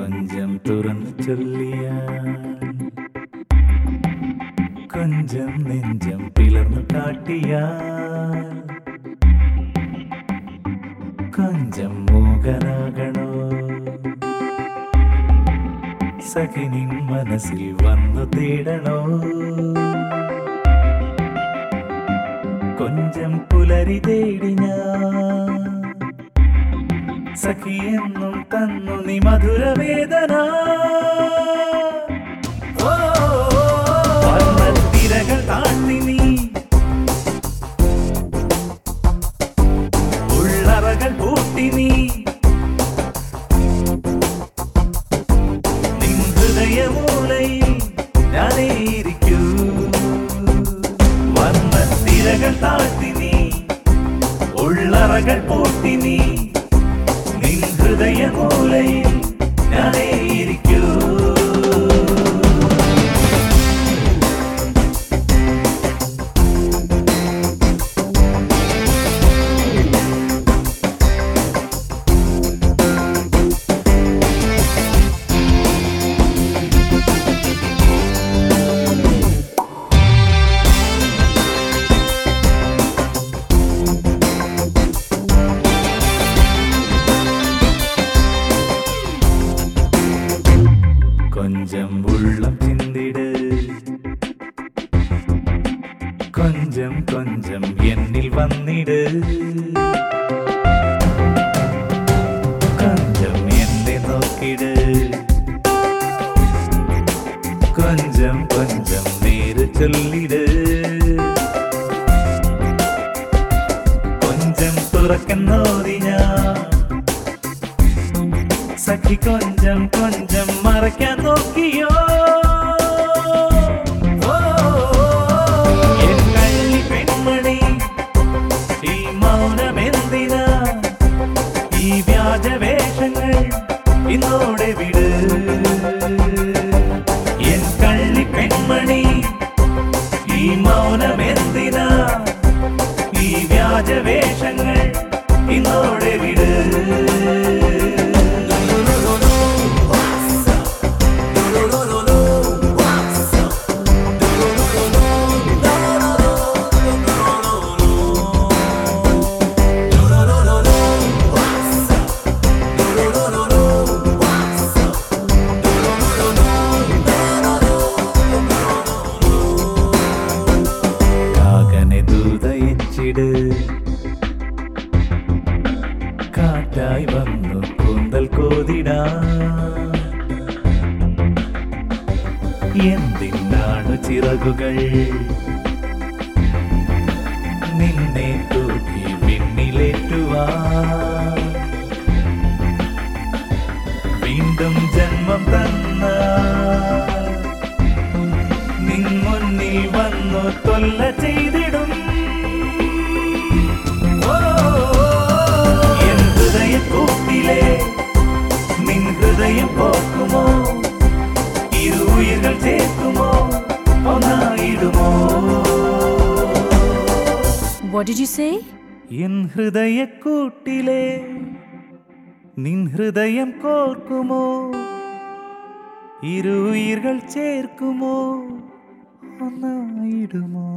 കൊഞ്ചം തുറന്നു ചൊല്ലിയ കൊഞ്ചം നെഞ്ചം പിളർന്നു കാട്ടിയ കൊഞ്ചം മൂകനാകണോ? സഖിനിൻ മനസ്സിൽ വന്നു തേടണോ? കൊഞ്ചം പുലരി തേടി ഞാൻ സഖിയെന്നും തന്നു നീ മധുരവേദന വർണത്തിരകൾ താണ്ടി നീ. ഉള്ളറകൾ പൂട്ടി നീ. താഴ്ത്തി നീ. ഉള്ളറകൾ പൂട്ടി നീ. നിൻ ഹൃദയമൂലയിൽ ഞാനേയിരിക്കൂ கொஞ்சம் உள்ளம் சிந்திடு கொஞ்சம் கொஞ்சம் என்னில் വന്നിട് கொஞ்சம் എന്നെ നോക്കിട് கொஞ்சം கொஞ்சം നേര് ചൊല്ലിട് கொஞ்சം തുറക്കുന്നോതി സഖി കൊഞ്ചം കൊഞ്ചം മറയ്ക്കാൻ നോക്കിയോ? ഇന്നോടെ വിട്. എൻ കള്ളി പെൺമണി ഈ ഈ വ്യാജവേഷങ്ങൾ ദൂതയിച്ചിട് കാറ്റായി വന്നു കൂന്തൽ കോതിടാ. എന്തിനാണ് ചിറകുകൾ? നിന്നെ ഇരു ഉയരുകൾ ഒന്നായിടുമോ? What did you say? എൻ ഹൃദയക്കൂട്ടിലെ നിൻ ഹൃദയം കോർക്കുമോ? ഇരുയിർകൾ ചേർക്കുമോ? ഒന്നായിടുമോ?